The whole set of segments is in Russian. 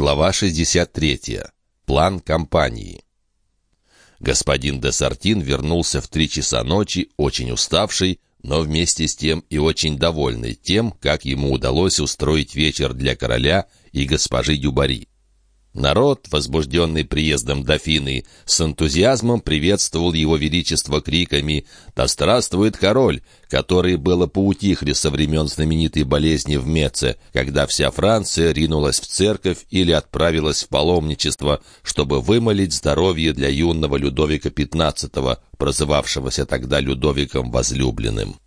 Глава 63. План кампании. Господин де Сартин вернулся в три часа ночи, очень уставший, но вместе с тем и очень довольный тем, как ему удалось устроить вечер для короля и госпожи Дюбари. Народ, возбужденный приездом дофины, с энтузиазмом приветствовал его величество криками «Да здравствует король!», которые было поутихли со времен знаменитой болезни в Меце, когда вся Франция ринулась в церковь или отправилась в паломничество, чтобы вымолить здоровье для юного Людовика XV, прозывавшегося тогда Людовиком Возлюбленным.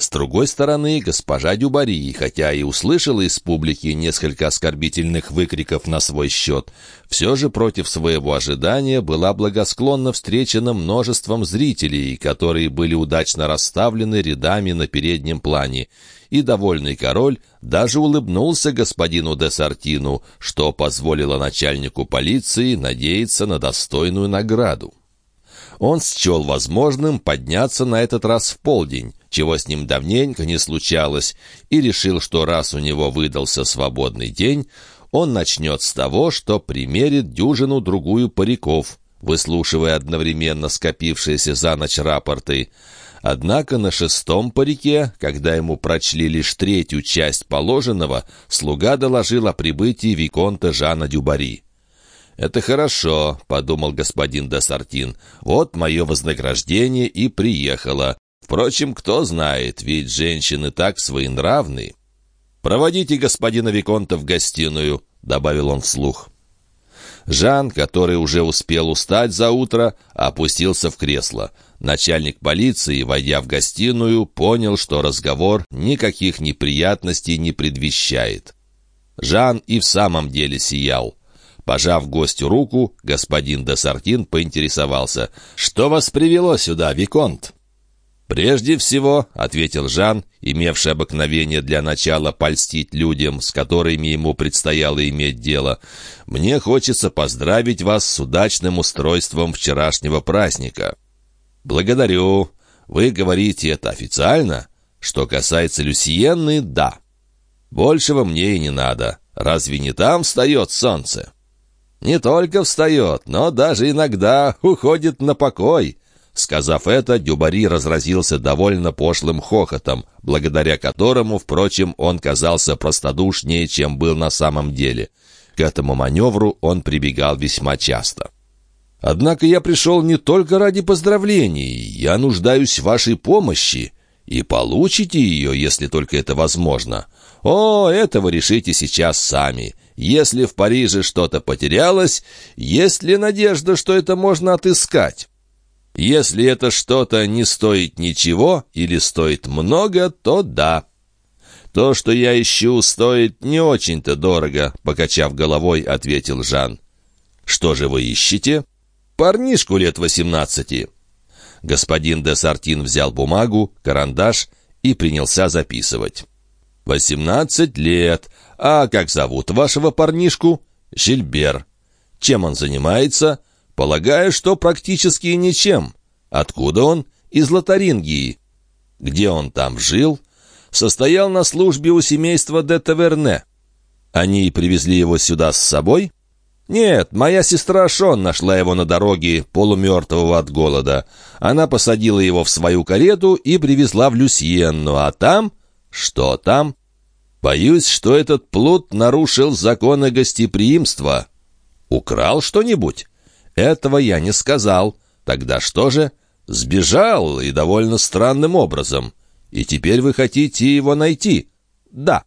С другой стороны, госпожа Дюбари, хотя и услышала из публики несколько оскорбительных выкриков на свой счет, все же против своего ожидания была благосклонно встречена множеством зрителей, которые были удачно расставлены рядами на переднем плане, и довольный король даже улыбнулся господину де Сартину, что позволило начальнику полиции надеяться на достойную награду. Он счел возможным подняться на этот раз в полдень, чего с ним давненько не случалось, и решил, что раз у него выдался свободный день, он начнет с того, что примерит дюжину-другую париков, выслушивая одновременно скопившиеся за ночь рапорты. Однако на шестом парике, когда ему прочли лишь третью часть положенного, слуга доложил о прибытии Виконта Жана Дюбари. «Это хорошо», — подумал господин Десартин. «Вот мое вознаграждение и приехало. Впрочем, кто знает, ведь женщины так своенравны. «Проводите господина Виконта в гостиную», — добавил он вслух. Жан, который уже успел устать за утро, опустился в кресло. Начальник полиции, войдя в гостиную, понял, что разговор никаких неприятностей не предвещает. Жан и в самом деле сиял. Пожав гостю руку, господин де Сартин поинтересовался. «Что вас привело сюда, Виконт?» «Прежде всего», — ответил Жан, имевший обыкновение для начала польстить людям, с которыми ему предстояло иметь дело, «мне хочется поздравить вас с удачным устройством вчерашнего праздника». «Благодарю. Вы говорите это официально? Что касается Люсиенны, да. Большего мне и не надо. Разве не там встает солнце?» «Не только встает, но даже иногда уходит на покой», Сказав это, Дюбари разразился довольно пошлым хохотом, благодаря которому, впрочем, он казался простодушнее, чем был на самом деле. К этому маневру он прибегал весьма часто. «Однако я пришел не только ради поздравлений. Я нуждаюсь в вашей помощи. И получите ее, если только это возможно. О, этого решите сейчас сами. Если в Париже что-то потерялось, есть ли надежда, что это можно отыскать?» Если это что-то не стоит ничего или стоит много, то да. То, что я ищу, стоит не очень-то дорого, покачав головой, ответил Жан. Что же вы ищете? Парнишку лет восемнадцати. Господин де Сартин взял бумагу, карандаш и принялся записывать. «Восемнадцать лет. А как зовут вашего парнишку?» «Жильбер». «Чем он занимается?» Полагаю, что практически ничем. Откуда он? Из Лотарингии. Где он там жил? Состоял на службе у семейства де Таверне. Они привезли его сюда с собой? Нет, моя сестра Шон нашла его на дороге, полумертвого от голода. Она посадила его в свою карету и привезла в Люсьенну, а там... Что там? Боюсь, что этот плут нарушил законы гостеприимства. Украл что-нибудь? Этого я не сказал. Тогда что же? Сбежал, и довольно странным образом. И теперь вы хотите его найти? Да.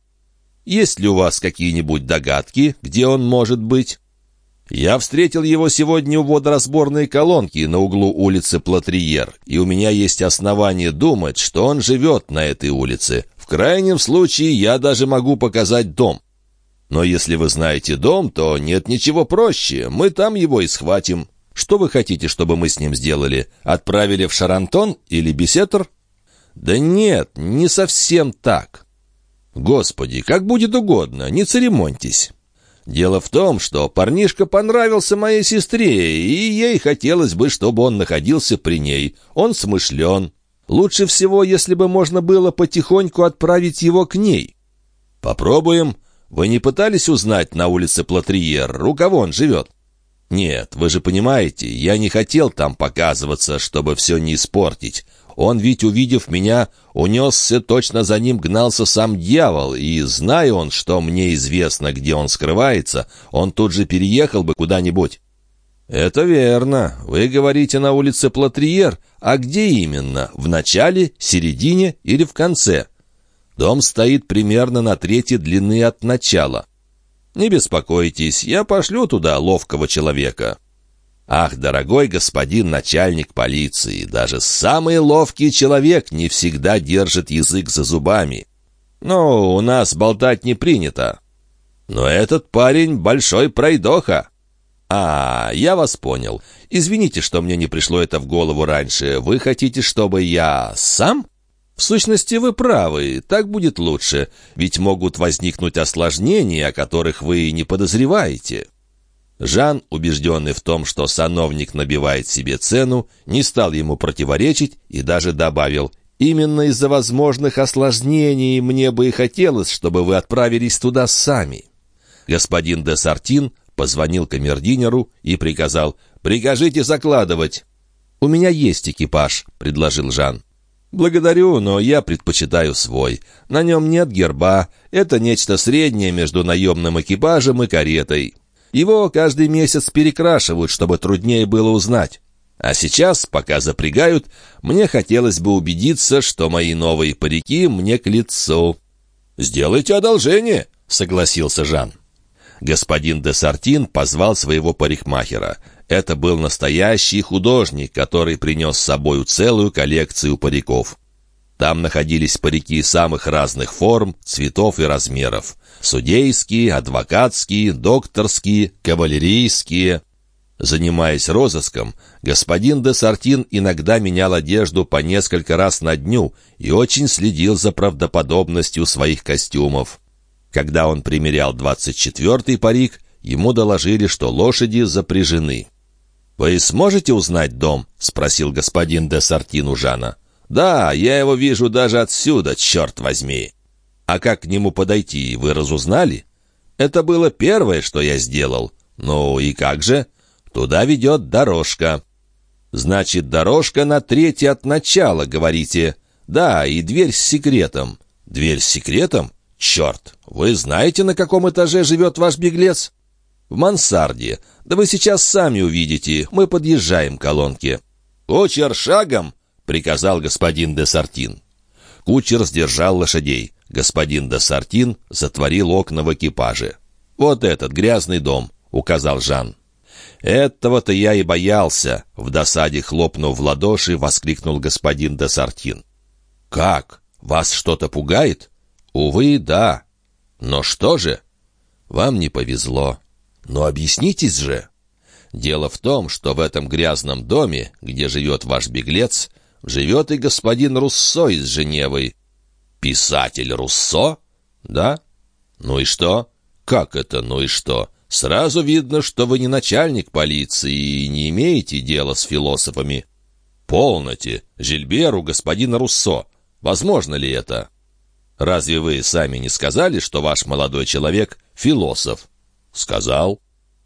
Есть ли у вас какие-нибудь догадки, где он может быть? Я встретил его сегодня у водоразборной колонки на углу улицы Платриер, и у меня есть основания думать, что он живет на этой улице. Крайнем случае я даже могу показать дом. Но если вы знаете дом, то нет ничего проще. Мы там его и схватим. Что вы хотите, чтобы мы с ним сделали? Отправили в Шарантон или Бесетр? Да нет, не совсем так. Господи, как будет угодно, не церемоньтесь. Дело в том, что парнишка понравился моей сестре, и ей хотелось бы, чтобы он находился при ней. Он смышлен. Лучше всего, если бы можно было потихоньку отправить его к ней. Попробуем. Вы не пытались узнать на улице Платриер, у кого он живет?» «Нет, вы же понимаете, я не хотел там показываться, чтобы все не испортить. Он ведь, увидев меня, унесся, точно за ним гнался сам дьявол, и, зная он, что мне известно, где он скрывается, он тут же переехал бы куда-нибудь». «Это верно. Вы говорите на улице Платриер. А где именно? В начале, середине или в конце?» «Дом стоит примерно на трети длины от начала». «Не беспокойтесь, я пошлю туда ловкого человека». «Ах, дорогой господин начальник полиции, даже самый ловкий человек не всегда держит язык за зубами. Но у нас болтать не принято. Но этот парень большой пройдоха». «А, я вас понял. Извините, что мне не пришло это в голову раньше. Вы хотите, чтобы я сам?» В сущности, вы правы, так будет лучше, ведь могут возникнуть осложнения, о которых вы не подозреваете». Жан, убежденный в том, что сановник набивает себе цену, не стал ему противоречить и даже добавил «Именно из-за возможных осложнений мне бы и хотелось, чтобы вы отправились туда сами». Господин де Сартин позвонил камердинеру и приказал «Прикажите закладывать». «У меня есть экипаж», — предложил Жан. «Благодарю, но я предпочитаю свой. На нем нет герба. Это нечто среднее между наемным экипажем и каретой. Его каждый месяц перекрашивают, чтобы труднее было узнать. А сейчас, пока запрягают, мне хотелось бы убедиться, что мои новые парики мне к лицу». «Сделайте одолжение», — согласился Жан. Господин де Сартин позвал своего парикмахера — это был настоящий художник, который принес с собой целую коллекцию париков. Там находились парики самых разных форм, цветов и размеров. Судейские, адвокатские, докторские, кавалерийские. Занимаясь розыском, господин де Сартин иногда менял одежду по несколько раз на дню и очень следил за правдоподобностью своих костюмов. Когда он примерял двадцать четвертый парик, ему доложили, что лошади запряжены. «Вы сможете узнать дом?» — спросил господин де Сартин Жана. «Да, я его вижу даже отсюда, черт возьми!» «А как к нему подойти, вы разузнали?» «Это было первое, что я сделал. Ну и как же?» «Туда ведет дорожка». «Значит, дорожка на третье от начала, говорите?» «Да, и дверь с секретом». «Дверь с секретом? Черт! Вы знаете, на каком этаже живет ваш беглец?» «В мансарде. Да вы сейчас сами увидите. Мы подъезжаем к колонке». «Кучер шагом!» — приказал господин де Сартин. Кучер сдержал лошадей. Господин де Сартин затворил окна в экипаже. «Вот этот грязный дом», — указал Жан. «Этого-то я и боялся», — в досаде хлопнув в ладоши, воскликнул господин де Сартин. «Как? Вас что-то пугает?» «Увы, да. Но что же?» «Вам не повезло. Но объяснитесь же. Дело в том, что в этом грязном доме, где живет ваш беглец, живет и господин Руссо из Женевы. Писатель Руссо? Да? Ну и что? Как это «ну и что»? Сразу видно, что вы не начальник полиции и не имеете дела с философами. Полноте, Жильберу господина Руссо. Возможно ли это? Разве вы сами не сказали, что ваш молодой человек — философ? «Сказал».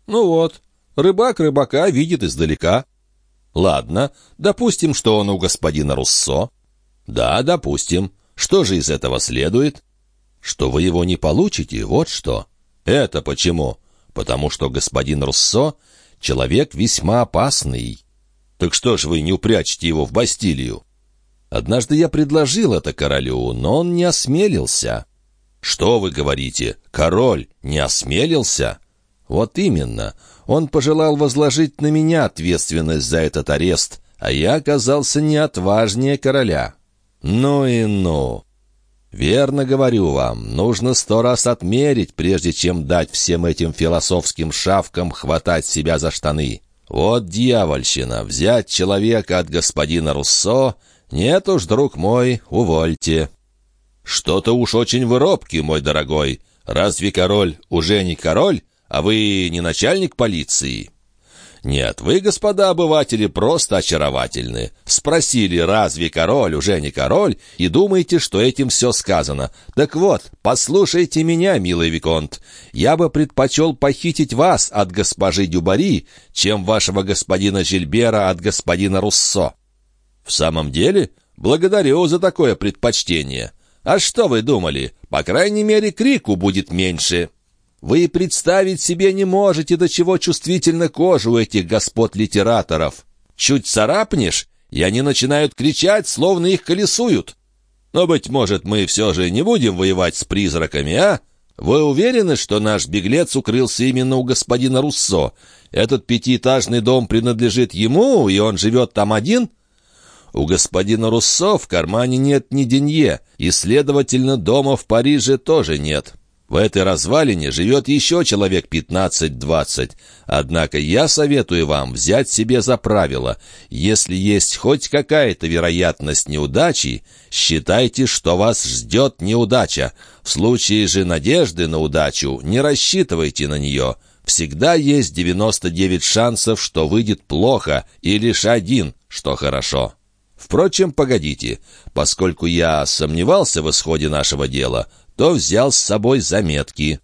«Ну вот, рыбак рыбака видит издалека». «Ладно, допустим, что он у господина Руссо». «Да, допустим. Что же из этого следует?» «Что вы его не получите, вот что». «Это почему?» «Потому что господин Руссо — человек весьма опасный». «Так что ж вы не упрячете его в Бастилию?» «Однажды я предложил это королю, но он не осмелился». «Что вы говорите? Король не осмелился?» «Вот именно. Он пожелал возложить на меня ответственность за этот арест, а я оказался не отважнее короля». «Ну и ну!» «Верно говорю вам, нужно сто раз отмерить, прежде чем дать всем этим философским шавкам хватать себя за штаны. Вот дьявольщина, взять человека от господина Руссо, нет уж, друг мой, увольте». «Что-то уж очень вы мой дорогой. Разве король уже не король, а вы не начальник полиции?» «Нет, вы, господа обыватели, просто очаровательны. Спросили, разве король уже не король, и думаете, что этим все сказано. Так вот, послушайте меня, милый Виконт. Я бы предпочел похитить вас от госпожи Дюбари, чем вашего господина Жильбера от господина Руссо». «В самом деле, благодарю за такое предпочтение. А что вы думали? По крайней мере, крику будет меньше». Вы представить себе не можете, до чего чувствительна кожа у этих господ-литераторов. Чуть царапнешь, и они начинают кричать, словно их колесуют. Но, быть может, мы все же не будем воевать с призраками, а? Вы уверены, что наш беглец укрылся именно у господина Руссо? Этот пятиэтажный дом принадлежит ему, и он живет там один?» У господина Руссо в кармане нет ни денье, и, следовательно, дома в Париже тоже нет. В этой развалине живет еще человек 15-20, однако я советую вам взять себе за правило, если есть хоть какая-то вероятность неудачи, считайте, что вас ждет неудача. В случае же надежды на удачу не рассчитывайте на нее. Всегда есть 99 шансов, что выйдет плохо, и лишь один, что хорошо. Впрочем, погодите, поскольку я сомневался в исходе нашего дела, то взял с собой заметки.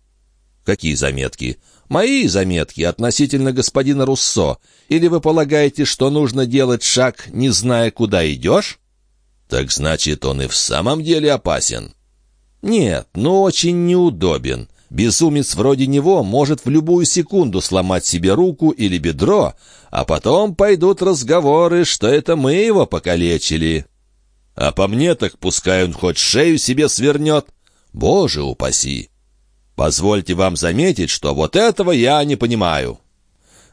Какие заметки? Мои заметки относительно господина Руссо. Или вы полагаете, что нужно делать шаг, не зная, куда идешь? Так значит, он и в самом деле опасен. Нет, но очень неудобен. Безумец вроде него может в любую секунду сломать себе руку или бедро, а потом пойдут разговоры, что это мы его покалечили. А по мне так пускай он хоть шею себе свернет. Боже упаси! Позвольте вам заметить, что вот этого я не понимаю.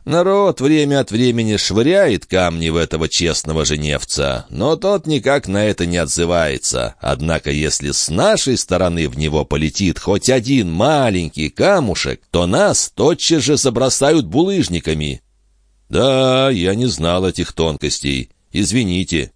Народ время от времени швыряет камни в этого честного женевца, но тот никак на это не отзывается. Однако если с нашей стороны в него полетит хоть один маленький камушек, то нас тотчас же забросают булыжниками. Да, я не знал этих тонкостей. Извините.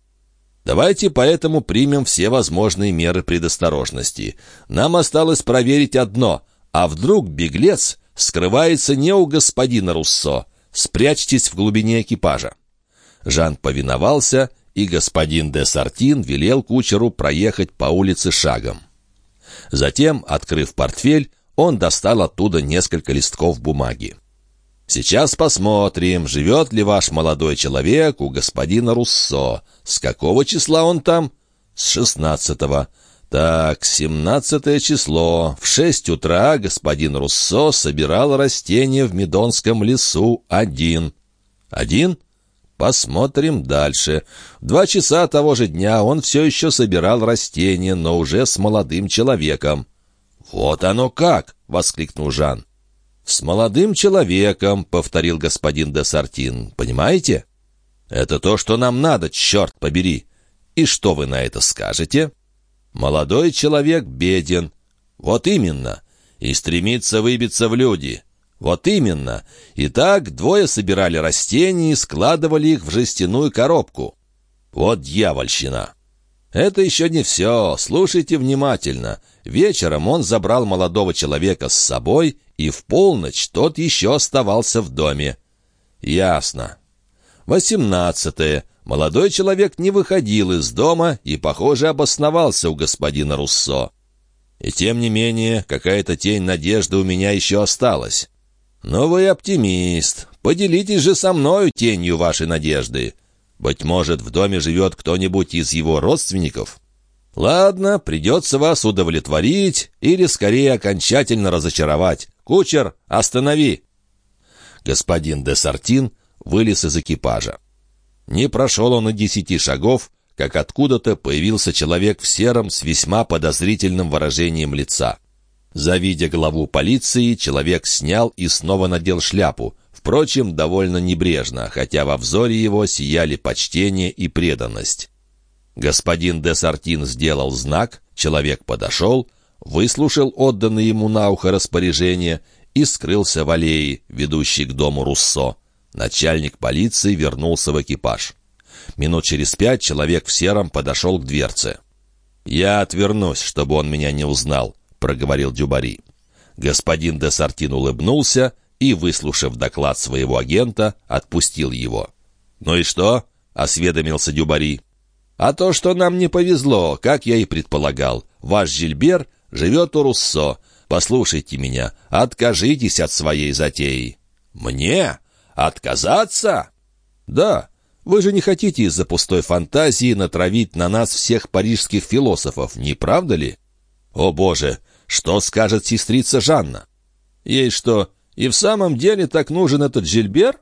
Давайте поэтому примем все возможные меры предосторожности. Нам осталось проверить одно. А вдруг беглец скрывается не у господина Руссо? Спрячьтесь в глубине экипажа». Жан повиновался, и господин де Сартин велел кучеру проехать по улице шагом. Затем, открыв портфель, он достал оттуда несколько листков бумаги. Сейчас посмотрим, живет ли ваш молодой человек у господина Руссо. С какого числа он там? С шестнадцатого. Так, семнадцатое число. В шесть утра господин Руссо собирал растения в Медонском лесу один. Один? Посмотрим дальше. В два часа того же дня он все еще собирал растения, но уже с молодым человеком. «Вот оно как!» — воскликнул Жан. «С молодым человеком», — повторил господин де Сартин. «Понимаете? Это то, что нам надо, черт побери. И что вы на это скажете?» «Молодой человек беден». «Вот именно. И стремится выбиться в люди». «Вот именно. Итак, двое собирали растения и складывали их в жестяную коробку». «Вот дьявольщина!» «Это еще не все. Слушайте внимательно. Вечером он забрал молодого человека с собой, и в полночь тот еще оставался в доме». «Ясно». «Восемнадцатое. Молодой человек не выходил из дома и, похоже, обосновался у господина Руссо. И тем не менее, какая-то тень надежды у меня еще осталась. Но вы оптимист. Поделитесь же со мною тенью вашей надежды. Быть может, в доме живет кто-нибудь из его родственников? Ладно, придется вас удовлетворить или, скорее, окончательно разочаровать. Кучер, останови!» Господин де Сартин вылез из экипажа. Не прошел он и десяти шагов, как откуда-то появился человек в сером с весьма подозрительным выражением лица. Завидя главу полиции, человек снял и снова надел шляпу, Впрочем, довольно небрежно, хотя во взоре его сияли почтение и преданность. Господин де Сартин сделал знак, человек подошел, выслушал отданное ему на ухо распоряжение и скрылся в аллее, ведущей к дому Руссо. Начальник полиции вернулся в экипаж. Минут через пять человек в сером подошел к дверце. «Я отвернусь, чтобы он меня не узнал», — проговорил Дюбари. Господин де Сартин улыбнулся и, выслушав доклад своего агента, отпустил его. «Ну и что?» — осведомился Дюбари. «А то, что нам не повезло, как я и предполагал. Ваш Жильбер живет у Руссо. Послушайте меня, откажитесь от своей затеи». «Мне? Отказаться?» «Да. Вы же не хотите из-за пустой фантазии натравить на нас всех парижских философов, не правда ли?» «О, Боже! Что скажет сестрица Жанна?» «Ей что, и в самом деле так нужен этот Жильбер?»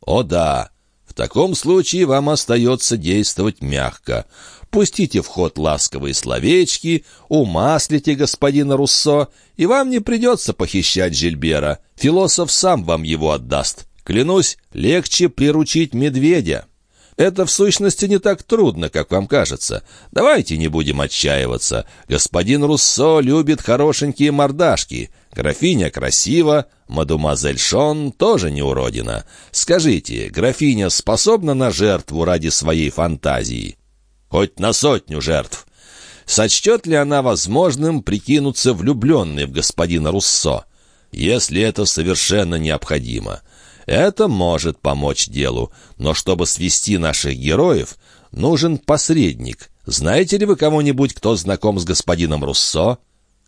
«О, да. В таком случае вам остается действовать мягко. Пустите в ход ласковые словечки, умаслите господина Руссо, и вам не придется похищать Жильбера. Философ сам вам его отдаст. Клянусь, легче приручить медведя». Это, в сущности, не так трудно, как вам кажется. Давайте не будем отчаиваться. Господин Руссо любит хорошенькие мордашки. Графиня красива, мадемуазель Шон тоже не уродина. Скажите, графиня способна на жертву ради своей фантазии? Хоть на сотню жертв. Сочтет ли она возможным прикинуться влюбленной в господина Руссо? Если это совершенно необходимо. Это может помочь делу, но чтобы свести наших героев, нужен посредник. Знаете ли вы кого-нибудь, кто знаком с господином Руссо?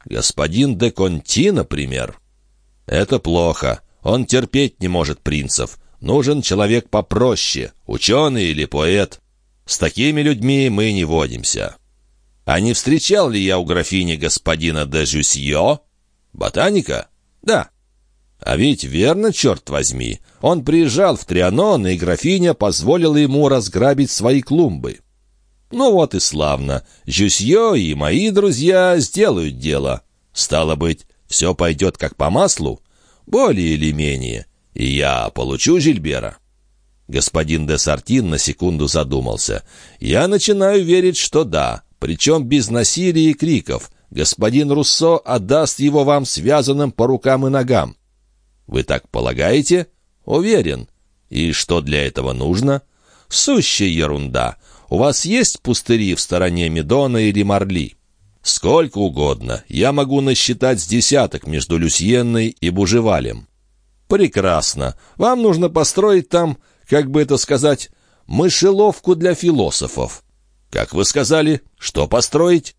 Господин де Конти, например. Это плохо. Он терпеть не может принцев. Нужен человек попроще, ученый или поэт. С такими людьми мы не водимся. А не встречал ли я у графини господина де Жюсье? Ботаника? Да. А ведь верно, черт возьми. Он приезжал в Трианон, и графиня позволила ему разграбить свои клумбы. Ну вот и славно. Жюсье и мои друзья сделают дело. Стало быть, все пойдет как по маслу? Более или менее. И я получу Жильбера. Господин де Сартин на секунду задумался. «Я начинаю верить, что да, причем без насилия и криков. Господин Руссо отдаст его вам связанным по рукам и ногам. Вы так полагаете? Уверен. И что для этого нужно? Сущая ерунда. У вас есть пустыри в стороне Медона или Марли? Сколько угодно. Я могу насчитать с десяток между Люсьенной и Бужевалем. Прекрасно. Вам нужно построить там, как бы это сказать, мышеловку для философов. Как вы сказали, что построить?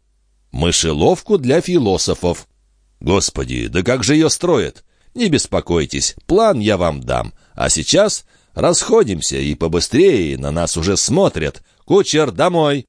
Мышеловку для философов. Господи, да как же ее строят? Не беспокойтесь, план я вам дам. А сейчас расходимся и побыстрее, на нас уже смотрят. Кучер, домой!»